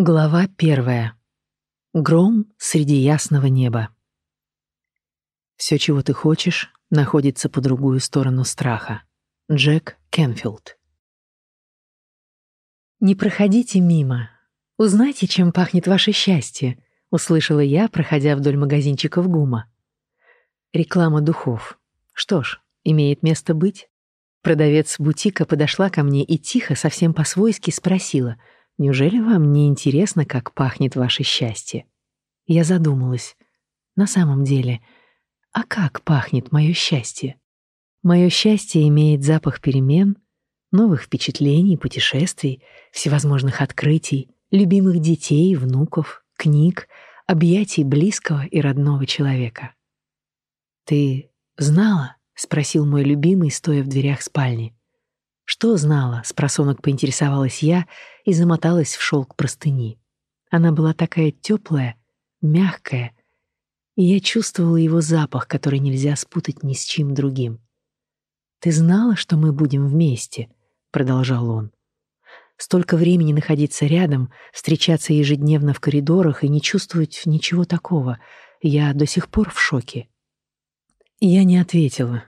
Глава первая. Гром среди ясного неба. Все, чего ты хочешь, находится по другую сторону страха. Джек Кенфилд. «Не проходите мимо. Узнайте, чем пахнет ваше счастье», — услышала я, проходя вдоль магазинчиков ГУМа. Реклама духов. Что ж, имеет место быть. Продавец бутика подошла ко мне и тихо, совсем по-свойски спросила — Неужели вам не интересно, как пахнет ваше счастье? Я задумалась. На самом деле, а как пахнет мое счастье? Мое счастье имеет запах перемен, новых впечатлений, путешествий, всевозможных открытий, любимых детей, внуков, книг, объятий близкого и родного человека. «Ты знала?» — спросил мой любимый, стоя в дверях спальни. Что знала, с просонок поинтересовалась я и замоталась в шелк простыни. Она была такая теплая, мягкая, и я чувствовала его запах, который нельзя спутать ни с чем другим. «Ты знала, что мы будем вместе?» — продолжал он. «Столько времени находиться рядом, встречаться ежедневно в коридорах и не чувствовать ничего такого. Я до сих пор в шоке». Я не ответила.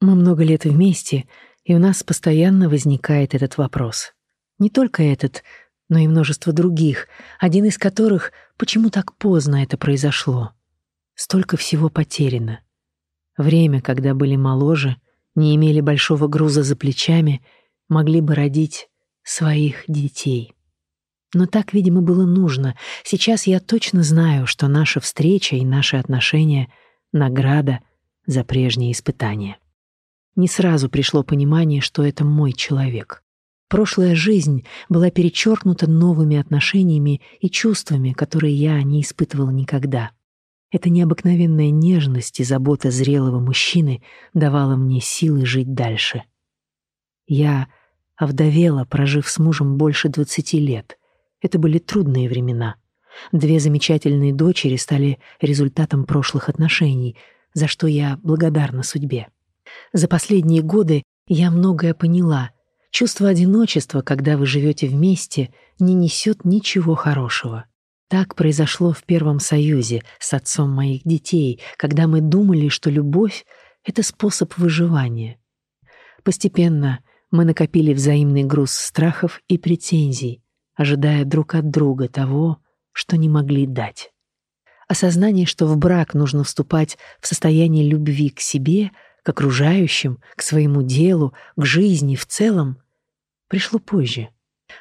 Мы много лет вместе — и у нас постоянно возникает этот вопрос. Не только этот, но и множество других, один из которых «почему так поздно это произошло?» Столько всего потеряно. Время, когда были моложе, не имели большого груза за плечами, могли бы родить своих детей. Но так, видимо, было нужно. Сейчас я точно знаю, что наша встреча и наши отношения — награда за прежние испытания. Не сразу пришло понимание, что это мой человек. Прошлая жизнь была перечеркнута новыми отношениями и чувствами, которые я не испытывала никогда. Эта необыкновенная нежность и забота зрелого мужчины давала мне силы жить дальше. Я овдовела, прожив с мужем больше двадцати лет. Это были трудные времена. Две замечательные дочери стали результатом прошлых отношений, за что я благодарна судьбе. За последние годы я многое поняла. Чувство одиночества, когда вы живете вместе, не несет ничего хорошего. Так произошло в Первом Союзе с отцом моих детей, когда мы думали, что любовь — это способ выживания. Постепенно мы накопили взаимный груз страхов и претензий, ожидая друг от друга того, что не могли дать. Осознание, что в брак нужно вступать в состояние любви к себе — к окружающим, к своему делу, к жизни в целом, пришло позже.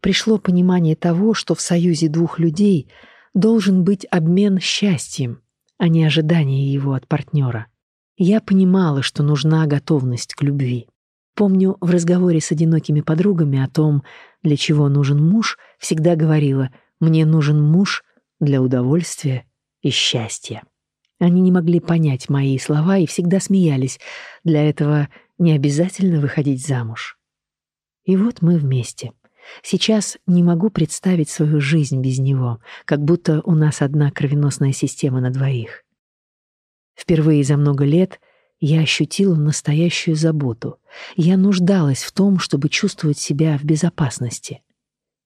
Пришло понимание того, что в союзе двух людей должен быть обмен счастьем, а не ожидание его от партнера. Я понимала, что нужна готовность к любви. Помню, в разговоре с одинокими подругами о том, для чего нужен муж, всегда говорила «мне нужен муж для удовольствия и счастья». Они не могли понять мои слова и всегда смеялись. Для этого не обязательно выходить замуж. И вот мы вместе. Сейчас не могу представить свою жизнь без него, как будто у нас одна кровеносная система на двоих. Впервые за много лет я ощутила настоящую заботу. Я нуждалась в том, чтобы чувствовать себя в безопасности.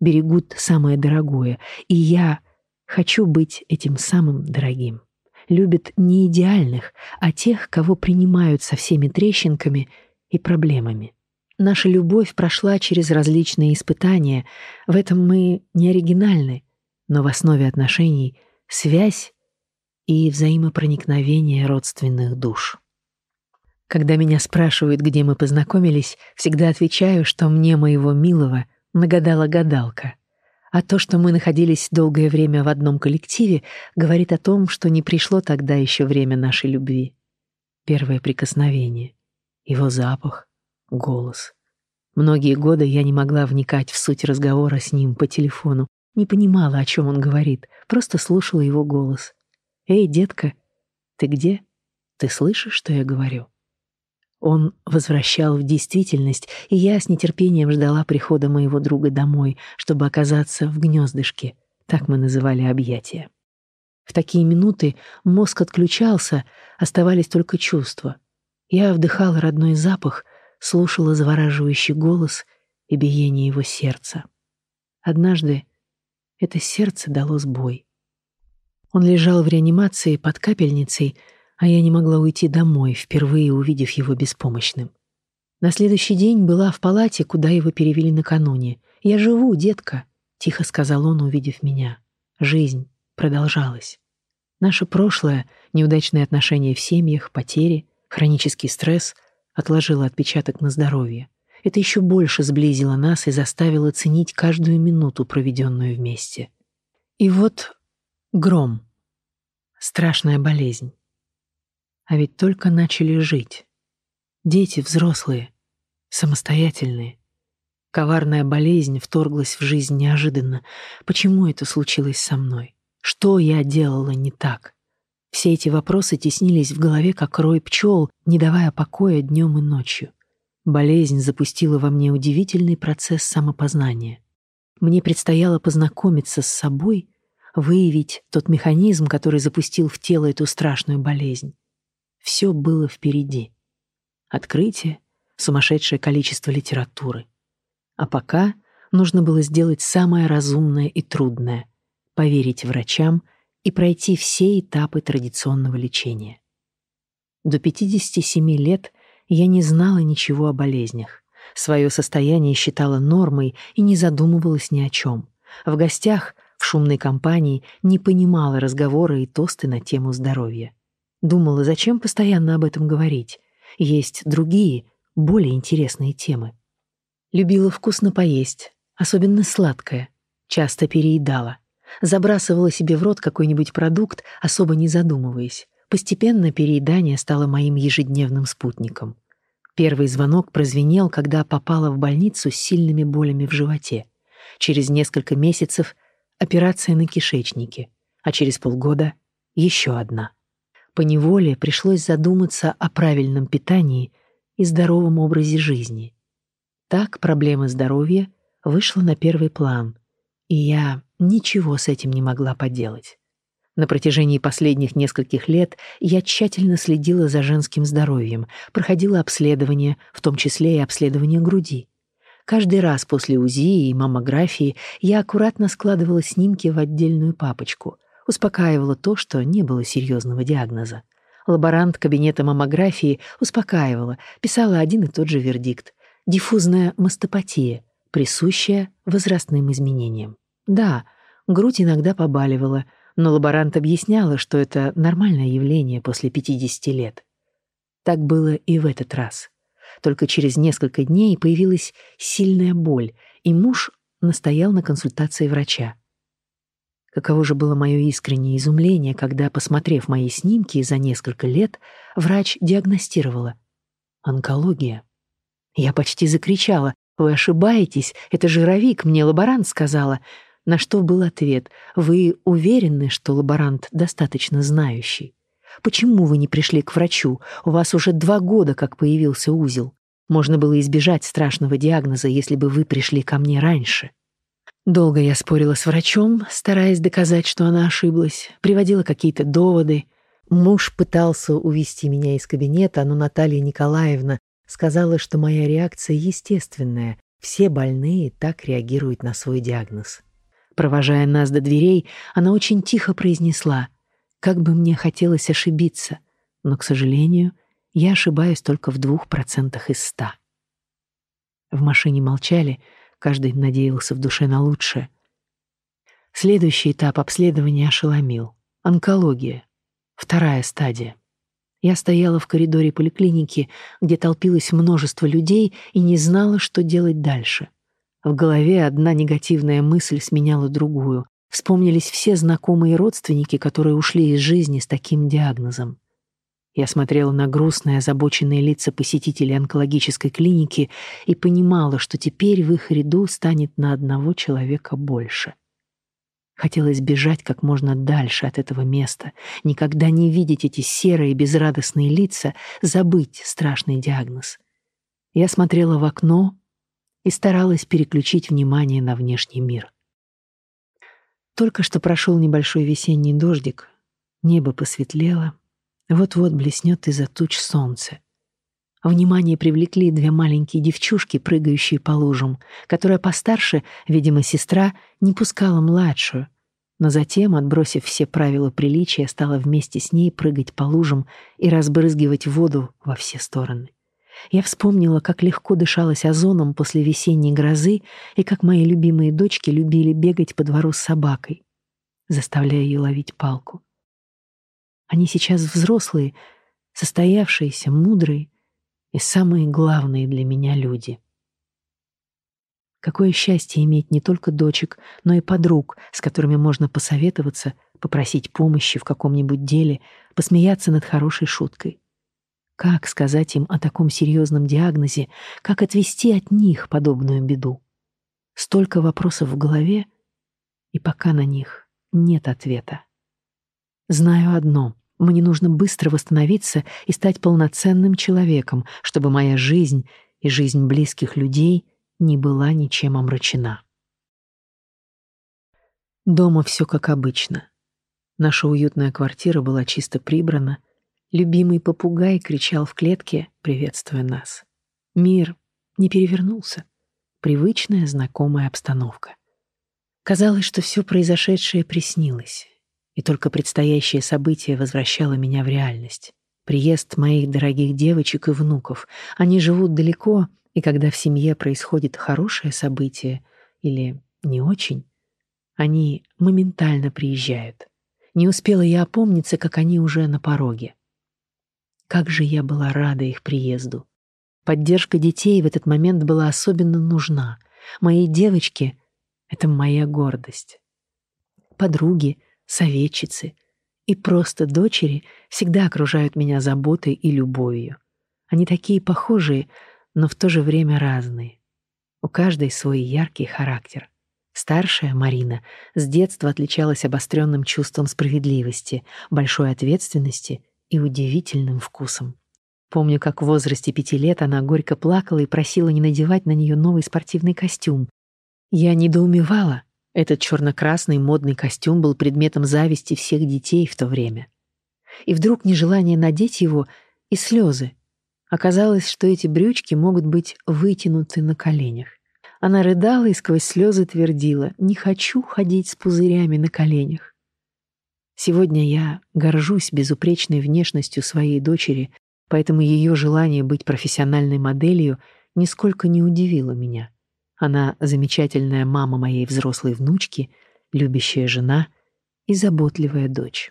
Берегут самое дорогое, и я хочу быть этим самым дорогим любит не идеальных, а тех, кого принимают со всеми трещинками и проблемами. Наша любовь прошла через различные испытания, в этом мы не оригинальны, но в основе отношений — связь и взаимопроникновение родственных душ. Когда меня спрашивают, где мы познакомились, всегда отвечаю, что мне моего милого нагадала гадалка — а то, что мы находились долгое время в одном коллективе, говорит о том, что не пришло тогда еще время нашей любви. Первое прикосновение, его запах, голос. Многие годы я не могла вникать в суть разговора с ним по телефону, не понимала, о чем он говорит, просто слушала его голос. «Эй, детка, ты где? Ты слышишь, что я говорю?» Он возвращал в действительность, и я с нетерпением ждала прихода моего друга домой, чтобы оказаться в гнездышке, так мы называли объятия. В такие минуты мозг отключался, оставались только чувства. Я вдыхала родной запах, слушала завораживающий голос и биение его сердца. Однажды Это сердце дало сбой. Он лежал в реанимации под капельницей, а я не могла уйти домой, впервые увидев его беспомощным. На следующий день была в палате, куда его перевели накануне. «Я живу, детка», — тихо сказал он, увидев меня. Жизнь продолжалась. Наше прошлое, неудачные отношения в семьях, потери, хронический стресс отложило отпечаток на здоровье. Это еще больше сблизило нас и заставило ценить каждую минуту, проведенную вместе. И вот гром. Страшная болезнь. А ведь только начали жить. Дети взрослые, самостоятельные. Коварная болезнь вторглась в жизнь неожиданно. Почему это случилось со мной? Что я делала не так? Все эти вопросы теснились в голове, как рой пчел, не давая покоя днем и ночью. Болезнь запустила во мне удивительный процесс самопознания. Мне предстояло познакомиться с собой, выявить тот механизм, который запустил в тело эту страшную болезнь. Все было впереди. Открытие, сумасшедшее количество литературы. А пока нужно было сделать самое разумное и трудное — поверить врачам и пройти все этапы традиционного лечения. До 57 лет я не знала ничего о болезнях. Свое состояние считала нормой и не задумывалась ни о чем. В гостях, в шумной компании, не понимала разговоры и тосты на тему здоровья. Думала, зачем постоянно об этом говорить? Есть другие, более интересные темы. Любила вкусно поесть, особенно сладкое. Часто переедала. Забрасывала себе в рот какой-нибудь продукт, особо не задумываясь. Постепенно переедание стало моим ежедневным спутником. Первый звонок прозвенел, когда попала в больницу с сильными болями в животе. Через несколько месяцев операция на кишечнике, а через полгода еще одна. По неволе пришлось задуматься о правильном питании и здоровом образе жизни. Так проблема здоровья вышла на первый план, и я ничего с этим не могла поделать. На протяжении последних нескольких лет я тщательно следила за женским здоровьем, проходила обследования, в том числе и обследование груди. Каждый раз после УЗИ и маммографии я аккуратно складывала снимки в отдельную папочку, успокаивала то, что не было серьезного диагноза. Лаборант кабинета маммографии успокаивала, писала один и тот же вердикт — диффузная мастопатия, присущая возрастным изменениям. Да, грудь иногда побаливала, но лаборант объясняла, что это нормальное явление после 50 лет. Так было и в этот раз. Только через несколько дней появилась сильная боль, и муж настоял на консультации врача. Каково же было мое искреннее изумление, когда, посмотрев мои снимки за несколько лет, врач диагностировала онкология. Я почти закричала: "Вы ошибаетесь, это жировик, мне лаборант сказала". На что был ответ: "Вы уверены, что лаборант достаточно знающий? Почему вы не пришли к врачу? У вас уже два года как появился узел. Можно было избежать страшного диагноза, если бы вы пришли ко мне раньше". Долго я спорила с врачом, стараясь доказать, что она ошиблась, приводила какие-то доводы. Муж пытался увести меня из кабинета, но Наталья Николаевна сказала, что моя реакция естественная. Все больные так реагируют на свой диагноз. Провожая нас до дверей, она очень тихо произнесла, «Как бы мне хотелось ошибиться, но, к сожалению, я ошибаюсь только в двух процентах из ста». В машине молчали, каждый надеялся в душе на лучшее. Следующий этап обследования ошеломил. Онкология. Вторая стадия. Я стояла в коридоре поликлиники, где толпилось множество людей и не знала, что делать дальше — в голове одна негативная мысль сменяла другую. Вспомнились все знакомые родственники, которые ушли из жизни с таким диагнозом. Я смотрела на грустные, озабоченные лица посетителей онкологической клиники и понимала, что теперь в их ряду станет на одного человека больше. Хотелось бежать как можно дальше от этого места, никогда не видеть эти серые безрадостные лица, забыть страшный диагноз. Я смотрела в окно, и старалась переключить внимание на внешний мир. Только что прошел небольшой весенний дождик, небо посветлело, вот-вот блеснет из-за туч солнце. Внимание привлекли две маленькие девчушки, прыгающие по лужам, которая постарше, видимо, сестра, не пускала младшую, но затем, отбросив все правила приличия, стала вместе с ней прыгать по лужам и разбрызгивать воду во все стороны. Я вспомнила, как легко дышалось озоном после весенней грозы и как мои любимые дочки любили бегать по двору с собакой, заставляя ее ловить палку. Они сейчас взрослые, состоявшиеся, мудрые и самые главные для меня люди. Какое счастье иметь не только дочек, но и подруг, с которыми можно посоветоваться, попросить помощи в каком-нибудь деле, посмеяться над хорошей шуткой. Как сказать им о таком серьезном диагнозе, как отвести от них подобную беду? Столько вопросов в голове, и пока на них нет ответа. Знаю одно — мне нужно быстро восстановиться и стать полноценным человеком, чтобы моя жизнь и жизнь близких людей не была ничем омрачена. Дома все как обычно. Наша уютная квартира была чисто прибрана — Любимый попугай кричал в клетке, приветствуя нас. Мир не перевернулся. Привычная, знакомая обстановка. Казалось, что все произошедшее приснилось, и только предстоящее событие возвращало меня в реальность. Приезд моих дорогих девочек и внуков. Они живут далеко, и когда в семье происходит хорошее событие или не очень, они моментально приезжают. Не успела я опомниться, как они уже на пороге. Как же я была рада их приезду. Поддержка детей в этот момент была особенно нужна. Мои девочки — это моя гордость. Подруги, советчицы и просто дочери всегда окружают меня заботой и любовью. Они такие похожие, но в то же время разные. У каждой свой яркий характер. Старшая, Марина, с детства отличалась обостренным чувством справедливости, большой ответственности и удивительным вкусом. Помню, как в возрасте пяти лет она горько плакала и просила не надевать на нее новый спортивный костюм. Я недоумевала. Этот черно-красный модный костюм был предметом зависти всех детей в то время. И вдруг нежелание надеть его и слезы. Оказалось, что эти брючки могут быть вытянуты на коленях. Она рыдала и сквозь слезы твердила «Не хочу ходить с пузырями на коленях». Сегодня я горжусь безупречной внешностью своей дочери, поэтому ее желание быть профессиональной моделью нисколько не удивило меня. Она замечательная мама моей взрослой внучки, любящая жена и заботливая дочь.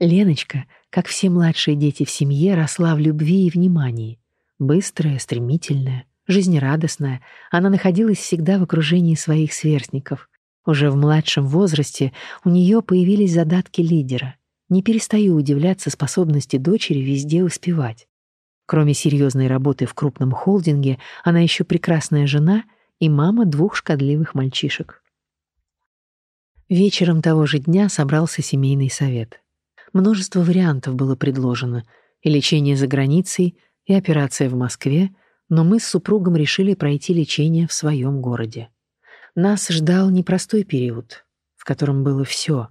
Леночка, как все младшие дети в семье, росла в любви и внимании. Быстрая, стремительная, жизнерадостная, она находилась всегда в окружении своих сверстников, уже в младшем возрасте у нее появились задатки лидера. Не перестаю удивляться способности дочери везде успевать. Кроме серьезной работы в крупном холдинге, она еще прекрасная жена и мама двух шкодливых мальчишек. Вечером того же дня собрался семейный совет. Множество вариантов было предложено, и лечение за границей, и операция в Москве, но мы с супругом решили пройти лечение в своем городе. Нас ждал непростой период, в котором было все.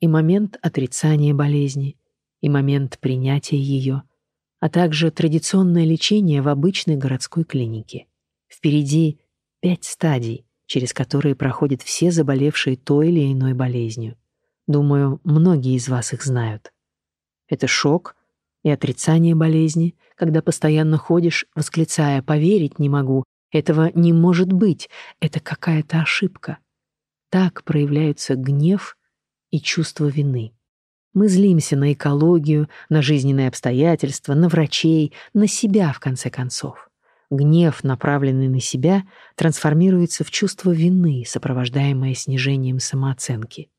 И момент отрицания болезни, и момент принятия ее, а также традиционное лечение в обычной городской клинике. Впереди пять стадий, через которые проходят все заболевшие той или иной болезнью. Думаю, многие из вас их знают. Это шок и отрицание болезни, когда постоянно ходишь, восклицая «поверить не могу», этого не может быть, это какая-то ошибка. Так проявляются гнев и чувство вины. Мы злимся на экологию, на жизненные обстоятельства, на врачей, на себя, в конце концов. Гнев, направленный на себя, трансформируется в чувство вины, сопровождаемое снижением самооценки.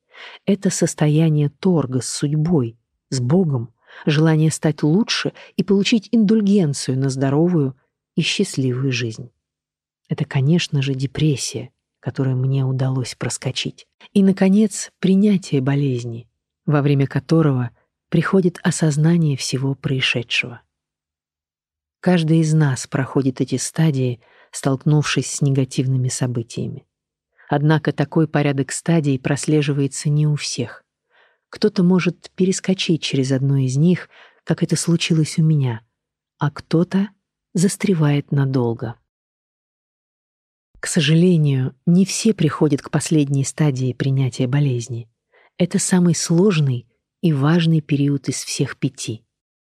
Это состояние торга с судьбой, с Богом, желание стать лучше и получить индульгенцию на здоровую и счастливую жизнь. Это, конечно же, депрессия, которую мне удалось проскочить. И, наконец, принятие болезни, во время которого приходит осознание всего происшедшего. Каждый из нас проходит эти стадии, столкнувшись с негативными событиями. Однако такой порядок стадий прослеживается не у всех. Кто-то может перескочить через одну из них, как это случилось у меня, а кто-то застревает надолго. К сожалению, не все приходят к последней стадии принятия болезни. Это самый сложный и важный период из всех пяти.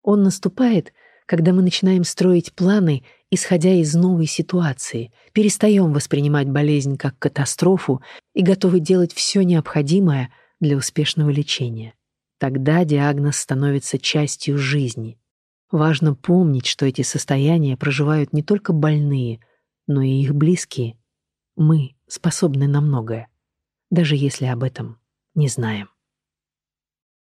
Он наступает, когда мы начинаем строить планы, исходя из новой ситуации, перестаем воспринимать болезнь как катастрофу и готовы делать все необходимое для успешного лечения. Тогда диагноз становится частью жизни. Важно помнить, что эти состояния проживают не только больные, но и их близкие. Мы способны на многое, даже если об этом не знаем.